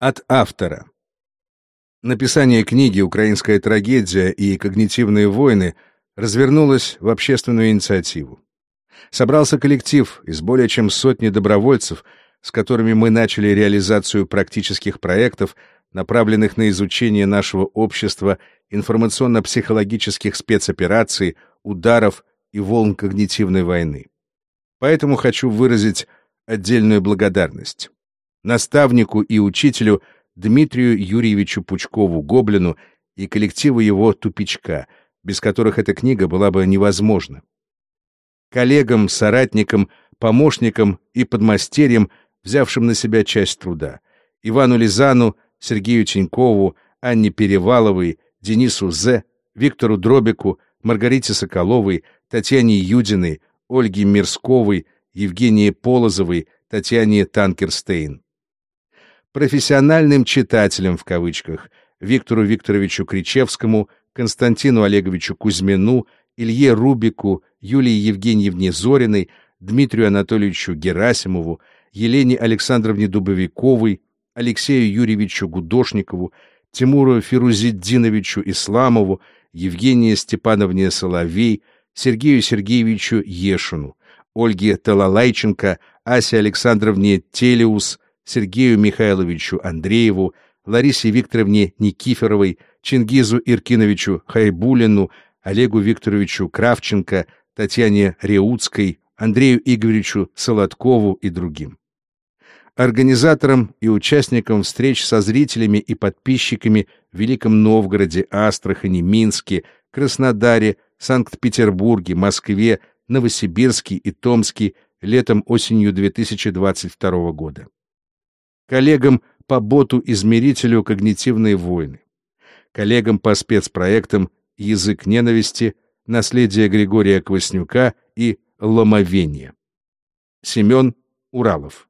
От автора. Написание книги «Украинская трагедия» и «Когнитивные войны» развернулось в общественную инициативу. Собрался коллектив из более чем сотни добровольцев, с которыми мы начали реализацию практических проектов, направленных на изучение нашего общества, информационно-психологических спецопераций, ударов и волн когнитивной войны. Поэтому хочу выразить отдельную благодарность наставнику и учителю Дмитрию Юрьевичу Пучкову-Гоблину и коллективу его «Тупичка», без которых эта книга была бы невозможна. Коллегам, соратникам, помощникам и подмастерьям, взявшим на себя часть труда. Ивану Лизану, Сергею Тинькову, Анне Переваловой, Денису З., Виктору Дробику, Маргарите Соколовой, Татьяне Юдиной, Ольге Мирсковой, Евгении Полозовой, Татьяне Танкерстейн профессиональным читателям в кавычках Виктору Викторовичу Кричевскому, Константину Олеговичу Кузьмину, Илье Рубику, Юлии Евгеньевне Зориной, Дмитрию Анатольевичу Герасимову, Елене Александровне Дубовиковой, Алексею Юрьевичу Гудошникову, Тимуру Фирузиддиновичу Исламову, Евгении Степановне Соловей, Сергею Сергеевичу Ешину, Ольге Талалайченко, Асе Александровне Телеус, Сергею Михайловичу Андрееву, Ларисе Викторовне Никифоровой, Чингизу Иркиновичу Хайбулину, Олегу Викторовичу Кравченко, Татьяне Реутской, Андрею Игоревичу Солодкову и другим. Организаторам и участникам встреч со зрителями и подписчиками в Великом Новгороде, Астрахани, Минске, Краснодаре, Санкт-Петербурге, Москве, Новосибирске и Томске летом-осенью 2022 года коллегам по боту-измерителю «Когнитивные войны», коллегам по спецпроектам «Язык ненависти», «Наследие Григория Кваснюка» и «Ломовение». Семен Уралов